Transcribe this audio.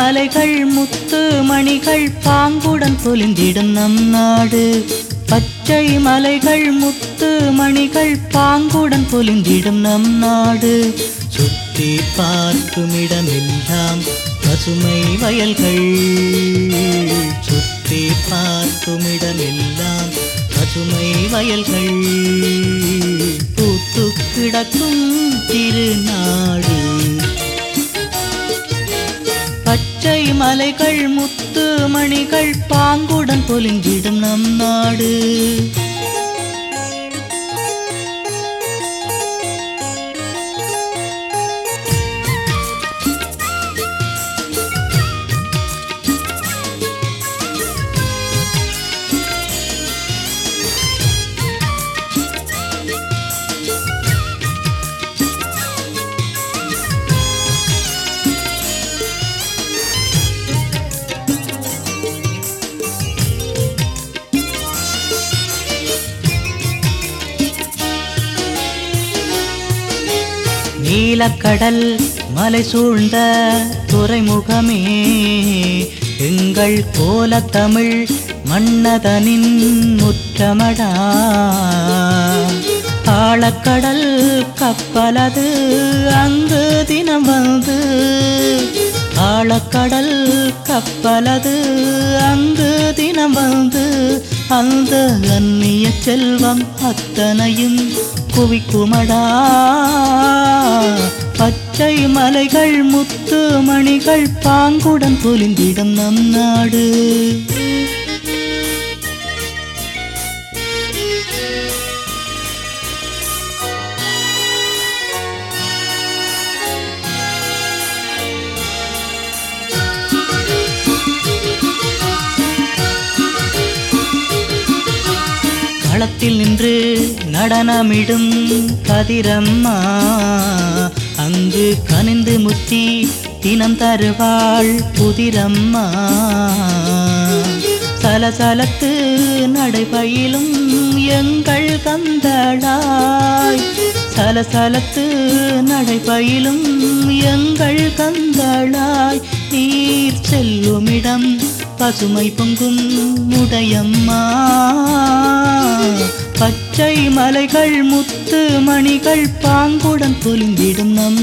மலைகள் முத்து மணிகள் பாங்குடன் பொலிந்திடும் நம் நாடு. பச்சை மலைகள் முத்து மணிகள் பாங்குடன் பொலிந்திடும் நம் நாடு. சுத்தி பார்க்கும் இடமெல்லாம் பசுமை வயல்கள். சுத்தி பார்க்கும் இடமெல்லாம் பசுமை வயல்கள். பூத்து கிடக்கும் திரு பச்சை மலைகள் முத்து மணிகள் பாங்குடன் பொலிஞ்சிடும் நம் நாடு. நீலக்கடல் மலை சூழ்ந்த துறைமுகமே. எங்கள் கோல தமிழ் மன்னதனின் முற்றமடா. ஆழக்கடல் கப்பலது அங்கு தினம் வந்து. ஆழக்கடல் கப்பலது அங்கு தினம் வந்து. அந்த அந்நிய செல்வம் அத்தனையும் குவிக்குமடா பச்சை மலைகள் முத்து மணிகள் பாங்குடன் பொலிந்திடும் நம் நாடு. களத்தில் நின்று நடனமிடும் கதிரம்மா. அங்கு கனிந்து முத்தி தினம் தருவாள் புதிரம்மா. சலசலத்து நடைபயிலும் எங்கள் கந்தளாய். சலசலத்து நடைபயிலும் எங்கள் கந்தளாய். நீர் செல்லுமிடம் பசுமை பொங்கும் உடையம்மா. பச்சை மலைகள் முத்து மணிகள் பாங்குடன் பொலிந்திடும் நம்